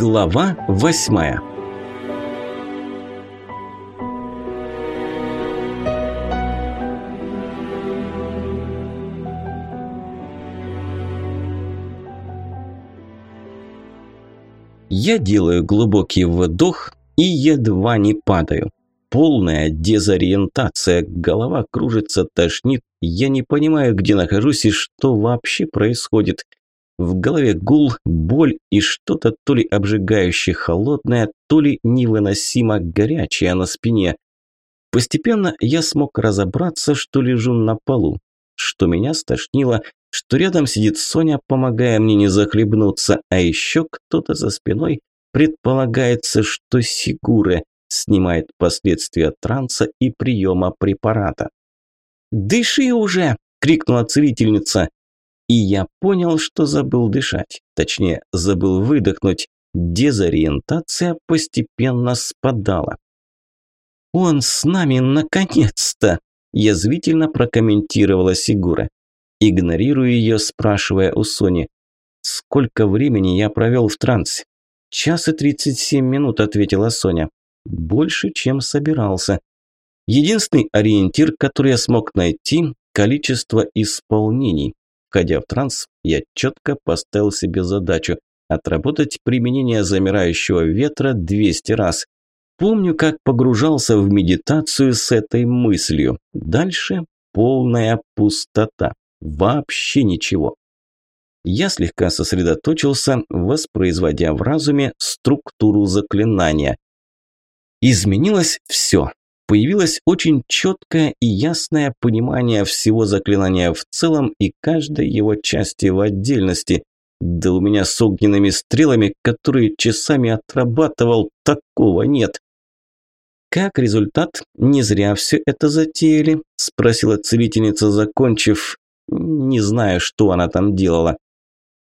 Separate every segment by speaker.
Speaker 1: Глава восьмая Я делаю глубокий вдох и едва не падаю. Полная дезориентация, голова кружится, тошнит, я не понимаю, где нахожусь и что вообще происходит. В голове гул, боль и что-то то ли обжигающе холодное, то ли невыносимо горячее на спине. Постепенно я смог разобраться, что лежу на полу, что меня стошнило, что рядом сидит Соня, помогая мне не захлебнуться, а еще кто-то за спиной, предполагается, что Сигуры – снимает последствия транса и приема препарата. «Дыши уже!» – крикнула целительница. И я понял, что забыл дышать. Точнее, забыл выдохнуть. Дезориентация постепенно спадала. «Он с нами наконец-то!» – язвительно прокомментировала Сигура. Игнорирую ее, спрашивая у Сони. «Сколько времени я провел в трансе?» «Час и тридцать семь минут», – ответила Соня. Больше, чем собирался. Единственный ориентир, который я смог найти – количество исполнений. Входя в транс, я четко поставил себе задачу – отработать применение замирающего ветра 200 раз. Помню, как погружался в медитацию с этой мыслью. Дальше полная пустота. Вообще ничего. Я слегка сосредоточился, воспроизводя в разуме структуру заклинания. Изменилось все. Появилось очень четкое и ясное понимание всего заклинания в целом и каждой его части в отдельности. Да у меня с огненными стрелами, которые часами отрабатывал, такого нет. «Как результат, не зря все это затеяли?» – спросила целительница, закончив. Не знаю, что она там делала.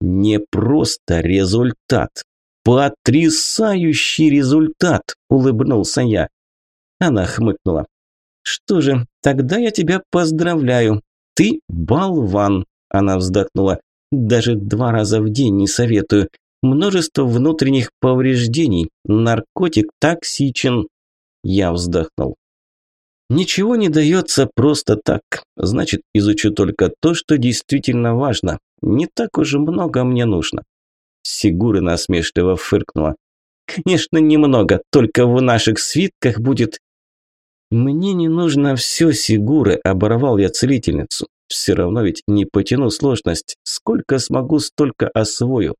Speaker 1: «Не просто результат, «Потрясающий результат!» – улыбнулся я. Она хмыкнула. «Что же, тогда я тебя поздравляю. Ты болван!» – она вздохнула. «Даже два раза в день не советую. Множество внутренних повреждений. Наркотик токсичен». Я вздохнул. «Ничего не дается просто так. Значит, изучу только то, что действительно важно. Не так уж много мне нужно». Сигура насмешливо фыркнула. «Конечно, немного, только в наших свитках будет...» «Мне не нужно все, Сигуры», – оборвал я целительницу. «Все равно ведь не потяну сложность. Сколько смогу, столько освою».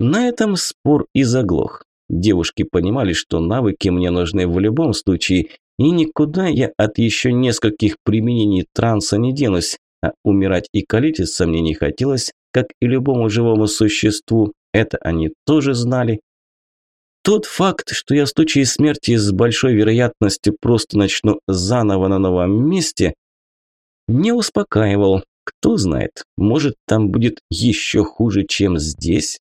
Speaker 1: На этом спор и заглох. Девушки понимали, что навыки мне нужны в любом случае, и никуда я от еще нескольких применений транса не денусь, а умирать и калечиться мне не хотелось, как и любому живому существу, это они тоже знали. Тот факт, что я в случае смерти с большой вероятностью просто начну заново на новом месте, не успокаивал. Кто знает, может там будет еще хуже, чем здесь.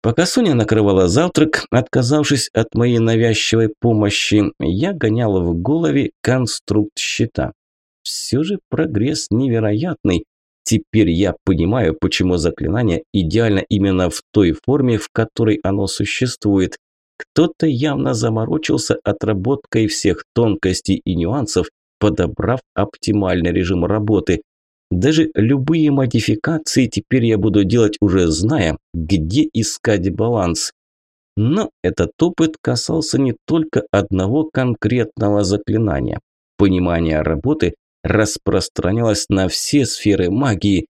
Speaker 1: Пока Соня накрывала завтрак, отказавшись от моей навязчивой помощи, я гонял в голове конструкт щита. Все же прогресс невероятный. Теперь я понимаю, почему заклинание идеально именно в той форме, в которой оно существует. Кто-то явно заморочился отработкой всех тонкостей и нюансов, подобрав оптимальный режим работы. Даже любые модификации теперь я буду делать уже зная, где искать баланс. Но этот опыт касался не только одного конкретного заклинания. Понимание работы распространялась на все сферы магии,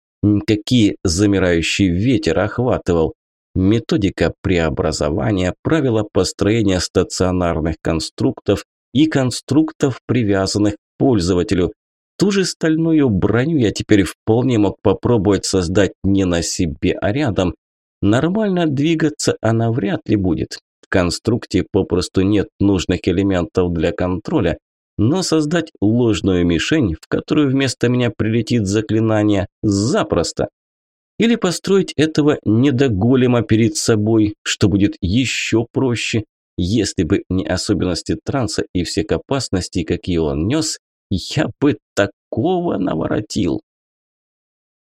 Speaker 1: какие замирающий ветер охватывал. Методика преобразования, правила построения стационарных конструктов и конструктов, привязанных к пользователю. Ту же стальную броню я теперь вполне мог попробовать создать не на себе, а рядом. Нормально двигаться она вряд ли будет. В конструкте попросту нет нужных элементов для контроля, но создать ложную мишень, в которую вместо меня прилетит заклинание, запросто. Или построить этого недоголема перед собой, что будет еще проще. Если бы не особенности транса и всех опасностей, какие он нес, я бы такого наворотил.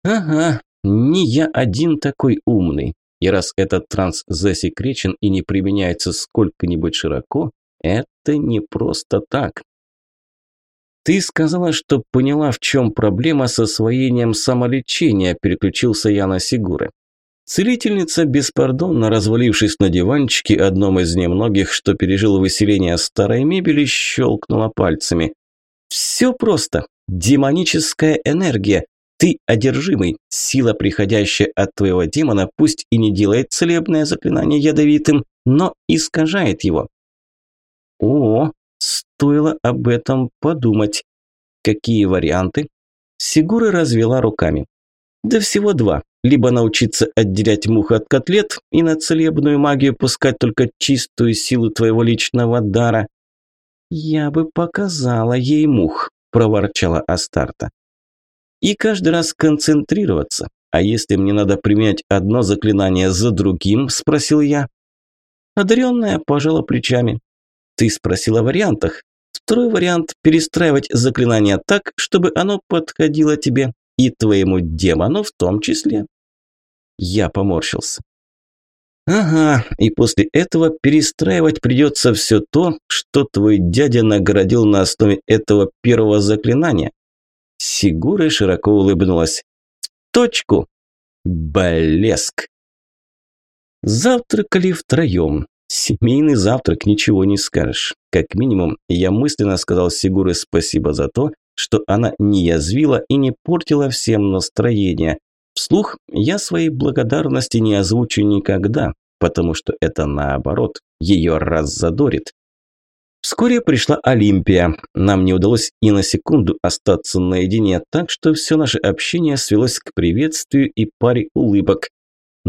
Speaker 1: Ага, не я один такой умный. И раз этот транс засекречен и не применяется сколько-нибудь широко, это не просто так. «Ты сказала, что поняла, в чем проблема с освоением самолечения», – переключился я на Сигуры. Целительница, беспардонно развалившись на диванчике, одном из немногих, что пережил выселение старой мебели, щелкнула пальцами. «Все просто. Демоническая энергия. Ты одержимый. Сила, приходящая от твоего демона, пусть и не делает целебное заклинание ядовитым, но искажает его». «О, стоило об этом подумать. Какие варианты?» Сигура развела руками. «Да всего два либо научиться отделять мух от котлет и на целебную магию пускать только чистую силу твоего личного дара. «Я бы показала ей мух», – проворчала Астарта. «И каждый раз концентрироваться. А если мне надо применять одно заклинание за другим?» – спросил я. Одаренная пожала плечами. «Ты спросил о вариантах. Второй вариант – перестраивать заклинание так, чтобы оно подходило тебе и твоему демону в том числе. Я поморщился. Ага, и после этого перестраивать придется все то, что твой дядя наградил на основе этого первого заклинания. Сигура широко улыбнулась. В точку. Блеск. Завтракали втроем. Семейный завтрак, ничего не скажешь. Как минимум, я мысленно сказал Сигуре спасибо за то, что она не язвила и не портила всем настроение. Вслух я своей благодарности не озвучу никогда, потому что это наоборот, ее раззадорит. Вскоре пришла Олимпия. Нам не удалось и на секунду остаться наедине, так что все наше общение свелось к приветствию и паре улыбок.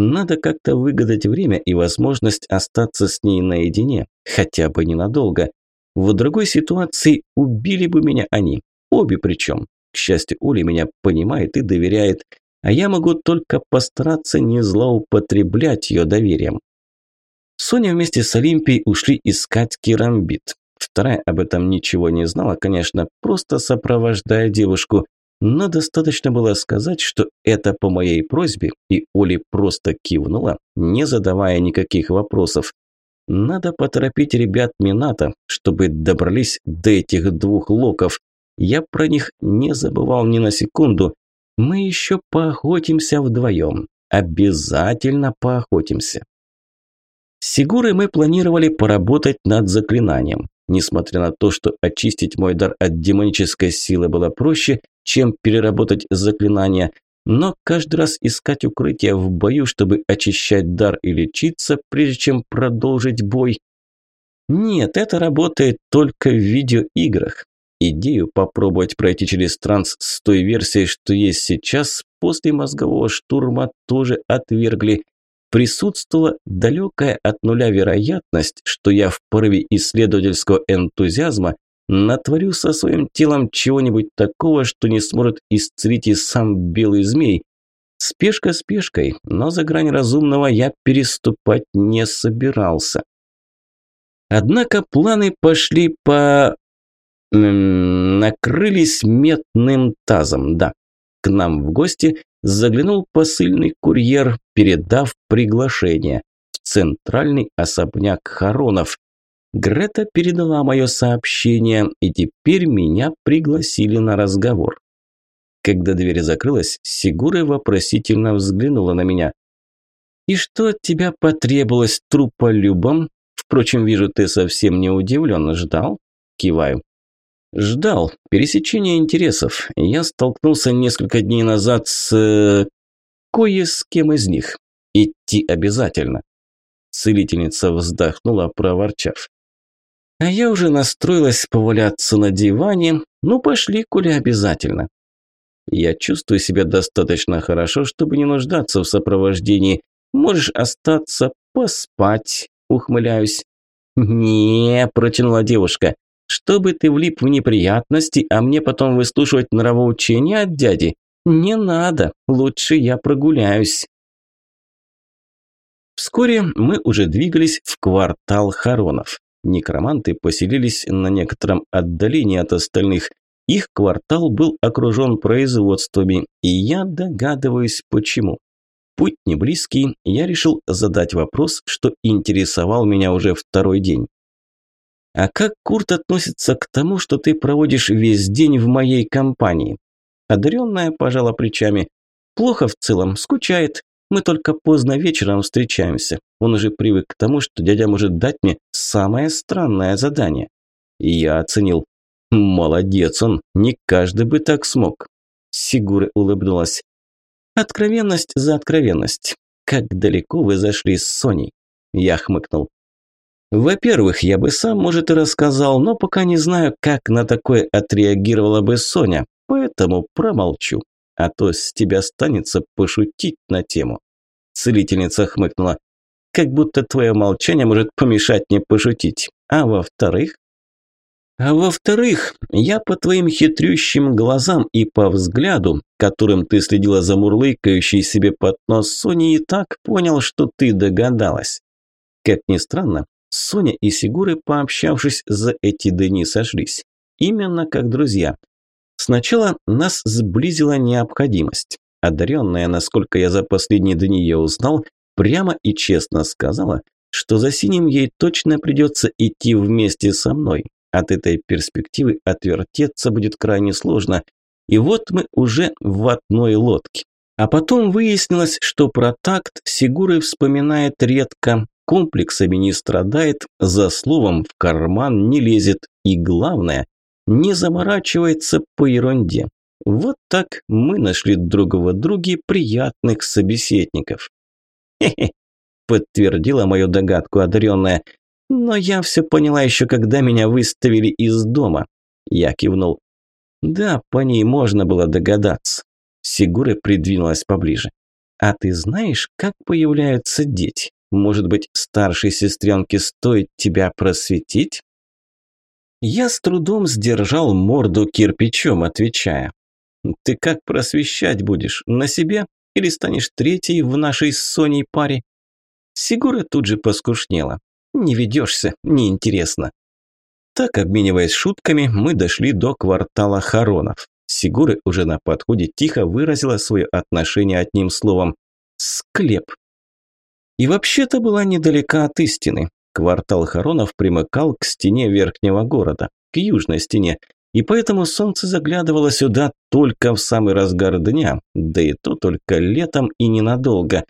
Speaker 1: Надо как-то выгадать время и возможность остаться с ней наедине, хотя бы ненадолго. В другой ситуации убили бы меня они, обе причем. К счастью, Оля меня понимает и доверяет, а я могу только постараться не злоупотреблять ее доверием. Соня вместе с Олимпией ушли искать керамбит. Вторая об этом ничего не знала, конечно, просто сопровождая девушку, но достаточно было сказать, что это по моей просьбе, и Оли просто кивнула, не задавая никаких вопросов. Надо поторопить ребят Мината, чтобы добрались до этих двух локов. Я про них не забывал ни на секунду, мы еще поохотимся вдвоем. Обязательно поохотимся. С Сигурой мы планировали поработать над заклинанием. Несмотря на то, что очистить мой дар от демонической силы было проще, чем переработать заклинание, но каждый раз искать укрытие в бою, чтобы очищать дар и лечиться, прежде чем продолжить бой. Нет, это работает только в видеоиграх. Идею попробовать пройти через транс с той версией, что есть сейчас, после мозгового штурма тоже отвергли. Присутствовала далекая от нуля вероятность, что я в порыве исследовательского энтузиазма натворю со своим телом чего-нибудь такого, что не сможет исцелить и сам белый змей. Спешка спешкой, но за грань разумного я переступать не собирался. Однако планы пошли по накрылись метным тазом, да. К нам в гости заглянул посыльный курьер, передав приглашение в центральный особняк Харонов. Грета передала мое сообщение, и теперь меня пригласили на разговор. Когда дверь закрылась, Сигура вопросительно взглянула на меня. «И что от тебя потребовалось труполюбом? Впрочем, вижу, ты совсем не удивлен, ждал?» Киваю. Ждал. Пересечения интересов. Я столкнулся несколько дней назад с... Э, кое с кем из них. Идти обязательно. Целительница вздохнула, проворчав. А я уже настроилась поваляться на диване. Ну, пошли, коли обязательно. Я чувствую себя достаточно хорошо, чтобы не нуждаться в сопровождении. Можешь остаться, поспать, ухмыляюсь. «Не», – протянула девушка, чтобы ты влип в неприятности, а мне потом выслушивать нравоучения от дяди? Не надо, лучше я прогуляюсь. Вскоре мы уже двигались в квартал Харонов. Некроманты поселились на некотором отдалении от остальных. Их квартал был окружен производствами, и я догадываюсь почему. Путь не близкий, я решил задать вопрос, что интересовал меня уже второй день. А как Курт относится к тому, что ты проводишь весь день в моей компании? Одаренная пожала плечами. Плохо в целом, скучает. Мы только поздно вечером встречаемся. Он уже привык к тому, что дядя может дать мне самое странное задание. И я оценил. Молодец он, не каждый бы так смог. Сигура улыбнулась. Откровенность за откровенность. Как далеко вы зашли с Соней? Я хмыкнул. Во-первых, я бы сам, может, и рассказал, но пока не знаю, как на такое отреагировала бы Соня, поэтому промолчу. А то с тебя станется пошутить на тему. Целительница хмыкнула. Как будто твое молчание может помешать мне пошутить. А во-вторых, а во-вторых, я по твоим хитрющим глазам и по взгляду, которым ты следила за мурлыкающей себе под нос Сони, и так понял, что ты догадалась. Как ни странно, Соня и Сигуры, пообщавшись за эти дни, сошлись. Именно как друзья. Сначала нас сблизила необходимость. Одаренная, насколько я за последние дни ее узнал, прямо и честно сказала, что за синим ей точно придется идти вместе со мной, от этой перспективы отвертеться будет крайне сложно. И вот мы уже в одной лодке. А потом выяснилось, что про такт Сигуры вспоминает редко, комплексами не страдает, за словом в карман не лезет и, главное, не заморачивается по ерунде. Вот так мы нашли друг в друге приятных собеседников. «Хе-хе», – подтвердила мою догадку одаренная – но я все поняла еще, когда меня выставили из дома. Я кивнул. Да, по ней можно было догадаться. Сигура придвинулась поближе. А ты знаешь, как появляются дети? Может быть, старшей сестренке стоит тебя просветить? Я с трудом сдержал морду кирпичом, отвечая. Ты как просвещать будешь? На себе? Или станешь третьей в нашей с Соней паре? Сигура тут же поскушнела. Не ведешься, неинтересно. Так, обмениваясь шутками, мы дошли до квартала Харонов. Сигуры уже на подходе тихо выразила свое отношение одним словом «склеп». И вообще-то была недалека от истины. Квартал Харонов примыкал к стене верхнего города, к южной стене, и поэтому солнце заглядывало сюда только в самый разгар дня, да и то только летом и ненадолго.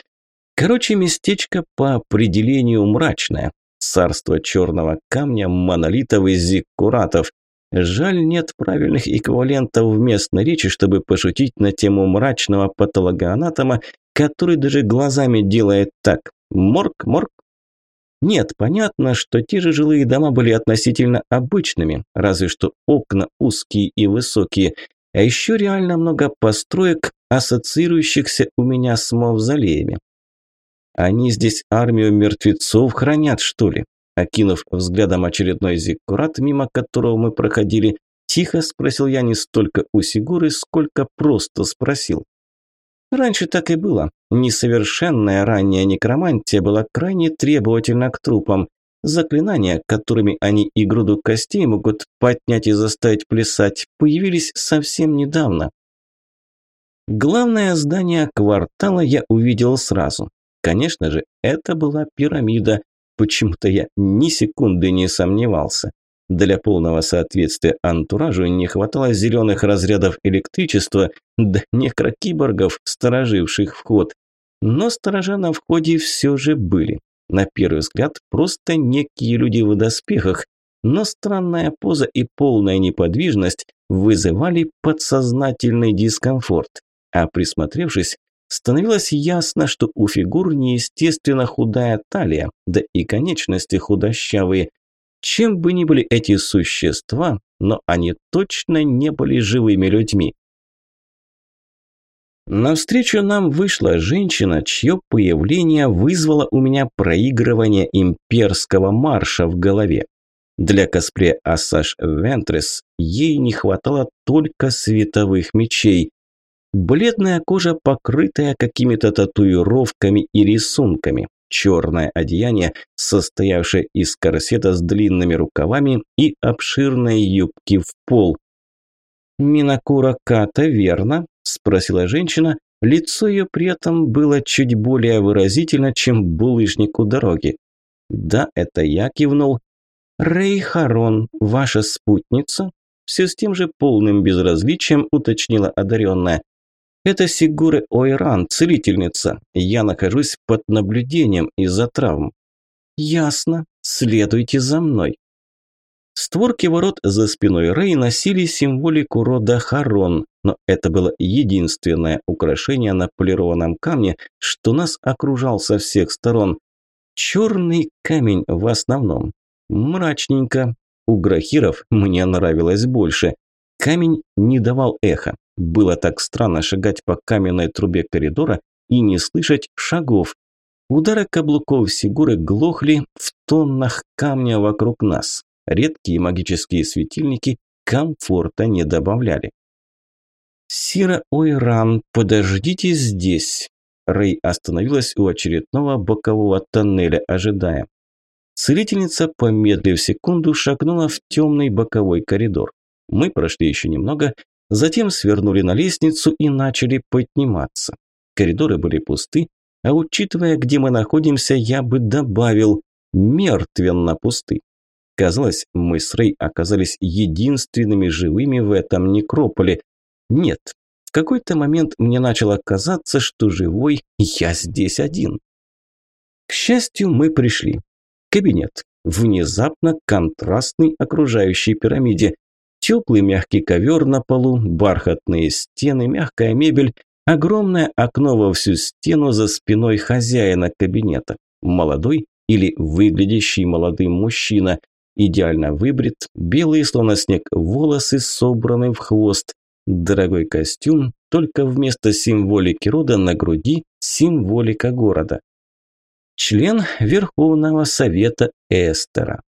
Speaker 1: Короче, местечко по определению мрачное, царство черного камня, монолитов и зиккуратов. Жаль, нет правильных эквивалентов в местной речи, чтобы пошутить на тему мрачного патологоанатома, который даже глазами делает так «морг, морг». Нет, понятно, что те же жилые дома были относительно обычными, разве что окна узкие и высокие, а еще реально много построек, ассоциирующихся у меня с мавзолеями. Они здесь армию мертвецов хранят, что ли? Окинув взглядом очередной зиккурат, мимо которого мы проходили, тихо спросил я не столько у Сигуры, сколько просто спросил. Раньше так и было. Несовершенная ранняя некромантия была крайне требовательна к трупам. Заклинания, которыми они и груду костей могут поднять и заставить плясать, появились совсем недавно. Главное здание квартала я увидел сразу. Конечно же, это была пирамида. Почему-то я ни секунды не сомневался. Для полного соответствия антуражу не хватало зеленых разрядов электричества, да некрокиборгов, стороживших вход. Но сторожа на входе все же были. На первый взгляд, просто некие люди в доспехах, но странная поза и полная неподвижность вызывали подсознательный дискомфорт. А присмотревшись, Становилось ясно, что у фигур неестественно худая талия, да и конечности худощавые. Чем бы ни были эти существа, но они точно не были живыми людьми. Навстречу нам вышла женщина, чье появление вызвало у меня проигрывание имперского марша в голове. Для косплея Ассаж Вентрес ей не хватало только световых мечей. Бледная кожа, покрытая какими-то татуировками и рисунками. Черное одеяние, состоявшее из корсета с длинными рукавами и обширной юбки в пол. «Минакура Ката, верно?» – спросила женщина, Лицо ее при этом было чуть более выразительно, чем булыжник у дороги. «Да, это я», – кивнул. «Рэй Харон, ваша спутница?» Все с тем же полным безразличием уточнила одаренная. «Это Сигуры Ойран, целительница. Я нахожусь под наблюдением из-за травм». «Ясно. Следуйте за мной». Створки ворот за спиной Рэй носили символику рода Харон, но это было единственное украшение на полированном камне, что нас окружал со всех сторон. Черный камень в основном. Мрачненько. У грахиров мне нравилось больше. Камень не давал эха. Было так странно шагать по каменной трубе коридора и не слышать шагов. Удары каблуков Сигуры глохли в тоннах камня вокруг нас. Редкие магические светильники комфорта не добавляли. «Сира Ойран, подождите здесь!» Рэй остановилась у очередного бокового тоннеля, ожидая. Целительница, помедлив секунду, шагнула в темный боковой коридор. Мы прошли еще немного, затем свернули на лестницу и начали подниматься. Коридоры были пусты, а учитывая, где мы находимся, я бы добавил мертвенно пусты. Казалось, мы с Рэй оказались единственными живыми в этом некрополе. Нет, в какой-то момент мне начало казаться, что живой я здесь один. К счастью, мы пришли. Кабинет. Внезапно контрастный окружающей пирамиде. Теплый мягкий ковер на полу, бархатные стены, мягкая мебель, огромное окно во всю стену за спиной хозяина кабинета. Молодой или выглядящий молодым мужчина, Идеально выбрит, белые словно снег волосы собраны в хвост. Дорогой костюм, только вместо символики рода на груди символика города. Член Верховного Совета Эстера.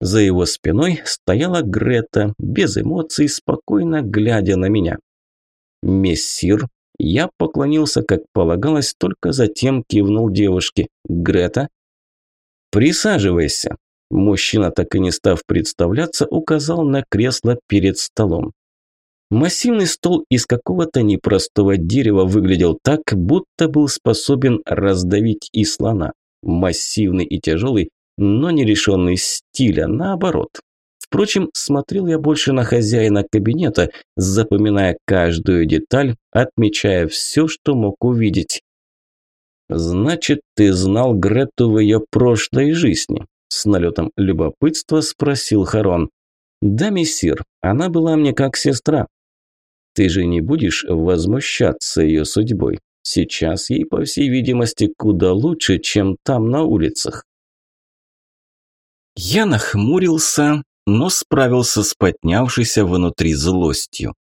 Speaker 1: За его спиной стояла Грета, без эмоций, спокойно глядя на меня. «Мессир», я поклонился, как полагалось, только затем кивнул девушке. «Грета?» «Присаживайся», Мужчина, так и не став представляться, указал на кресло перед столом. Массивный стол из какого-то непростого дерева выглядел так, будто был способен раздавить и слона. Массивный и тяжелый, но не лишенный стиля, наоборот. Впрочем, смотрел я больше на хозяина кабинета, запоминая каждую деталь, отмечая все, что мог увидеть. «Значит, ты знал Грету в ее прошлой жизни?» С налетом любопытства спросил Харон. «Да, мессир, она была мне как сестра». «Ты же не будешь возмущаться ее судьбой? Сейчас ей, по всей видимости, куда лучше, чем там на улицах». Я нахмурился, но справился с поднявшейся внутри злостью.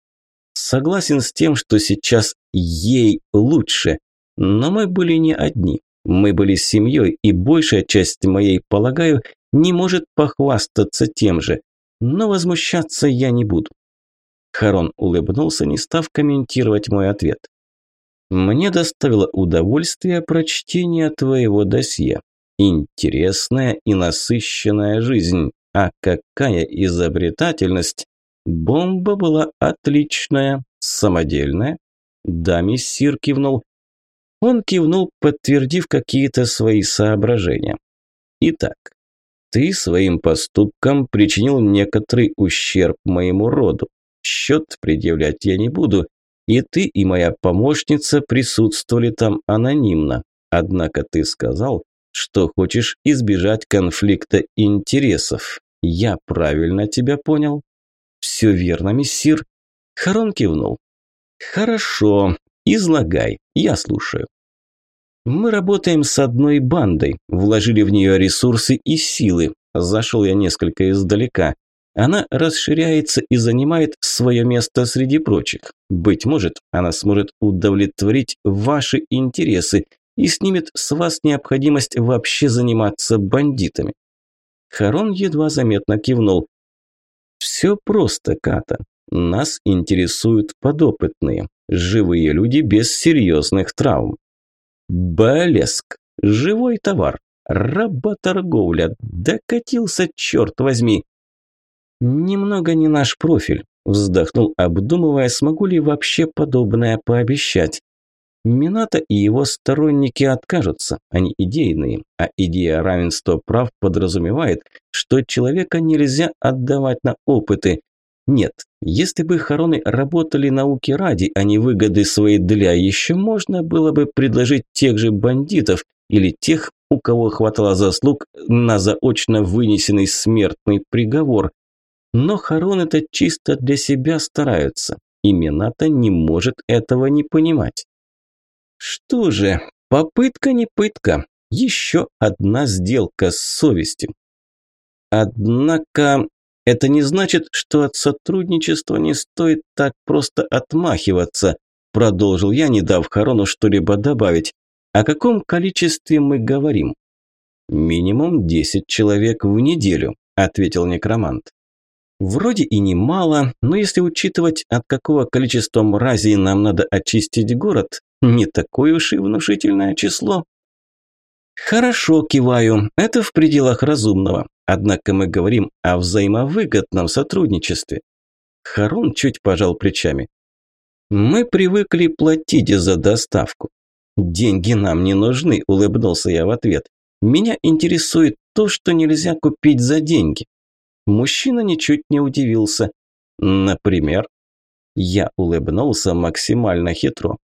Speaker 1: Согласен с тем, что сейчас ей лучше, но мы были не одни. Мы были семьей, и большая часть моей, полагаю, не может похвастаться тем же. Но возмущаться я не буду. Харон улыбнулся, не став комментировать мой ответ. «Мне доставило удовольствие прочтение твоего досье. Интересная и насыщенная жизнь. А какая изобретательность! Бомба была отличная, самодельная». Да, мессир кивнул. Он кивнул, подтвердив какие-то свои соображения. Итак, ты своим поступком причинил некоторый ущерб моему роду. Счет предъявлять я не буду, и ты, и моя помощница присутствовали там анонимно. Однако ты сказал, что хочешь избежать конфликта интересов. Я правильно тебя понял? Все верно, мессир. Харон кивнул. Хорошо, излагай, я слушаю. Мы работаем с одной бандой, вложили в нее ресурсы и силы. Зашел я несколько издалека. Она расширяется и занимает свое место среди прочих. Быть может, она сможет удовлетворить ваши интересы и снимет с вас необходимость вообще заниматься бандитами. Харон едва заметно кивнул. Все просто, Ката. Нас интересуют подопытные, живые люди без серьезных травм. Блеск. Живой товар. Работорговля. Докатился, черт возьми. Немного не наш профиль. Вздохнул, обдумывая, смогу ли вообще подобное пообещать. Минато и его сторонники откажутся, они идейные, а идея равенства прав подразумевает, что человека нельзя отдавать на опыты. Нет, если бы хороны работали науки ради, а не выгоды своей для, еще можно было бы предложить тех же бандитов или тех, у кого хватало заслуг на заочно вынесенный смертный приговор. Но хороны-то чисто для себя стараются, и Минато не может этого не понимать. Что же, попытка не пытка. Еще одна сделка с совестью. Однако это не значит, что от сотрудничества не стоит так просто отмахиваться, продолжил я, не дав Харону что-либо добавить. О каком количестве мы говорим? Минимум 10 человек в неделю, ответил некромант. Вроде и немало, но если учитывать, от какого количества мразей нам надо очистить город, не такое уж и внушительное число. Хорошо, киваю, это в пределах разумного. Однако мы говорим о взаимовыгодном сотрудничестве. Харун чуть пожал плечами. Мы привыкли платить за доставку. Деньги нам не нужны, улыбнулся я в ответ. Меня интересует то, что нельзя купить за деньги. Мужчина ничуть не удивился. Например, я улыбнулся максимально хитро.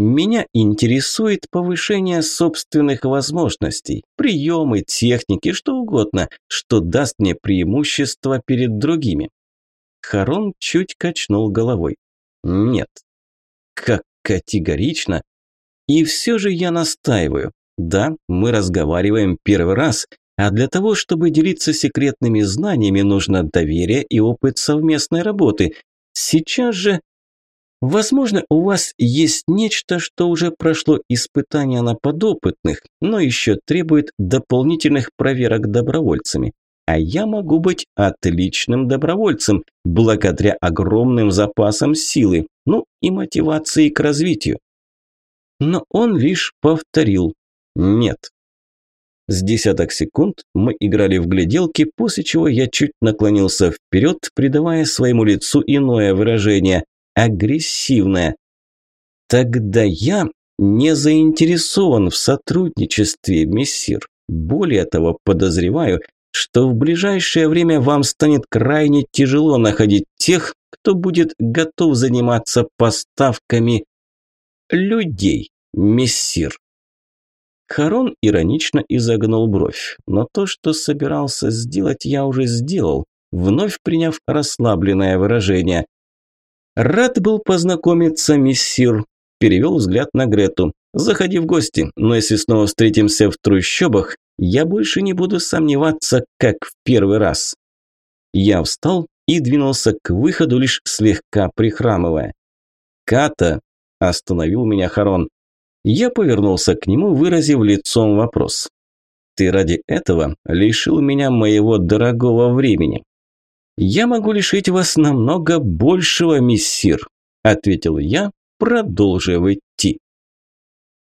Speaker 1: Меня интересует повышение собственных возможностей, приемы, техники, что угодно, что даст мне преимущество перед другими. Харон чуть качнул головой. Нет. Как категорично. И все же я настаиваю. Да, мы разговариваем первый раз, а для того, чтобы делиться секретными знаниями, нужно доверие и опыт совместной работы. Сейчас же Возможно, у вас есть нечто, что уже прошло испытания на подопытных, но еще требует дополнительных проверок добровольцами. А я могу быть отличным добровольцем, благодаря огромным запасам силы, ну и мотивации к развитию. Но он лишь повторил «нет». С десяток секунд мы играли в гляделки, после чего я чуть наклонился вперед, придавая своему лицу иное выражение агрессивная. Тогда я не заинтересован в сотрудничестве, мессир. Более того, подозреваю, что в ближайшее время вам станет крайне тяжело находить тех, кто будет готов заниматься поставками людей, мессир. Харон иронично изогнул бровь, но то, что собирался сделать, я уже сделал, вновь приняв расслабленное выражение. «Рад был познакомиться, миссир», – перевел взгляд на Грету. «Заходи в гости, но если снова встретимся в трущобах, я больше не буду сомневаться, как в первый раз». Я встал и двинулся к выходу, лишь слегка прихрамывая. «Ката!» – остановил меня Харон. Я повернулся к нему, выразив лицом вопрос. «Ты ради этого лишил меня моего дорогого времени?» «Я могу лишить вас намного большего, миссир», – ответил я, продолжив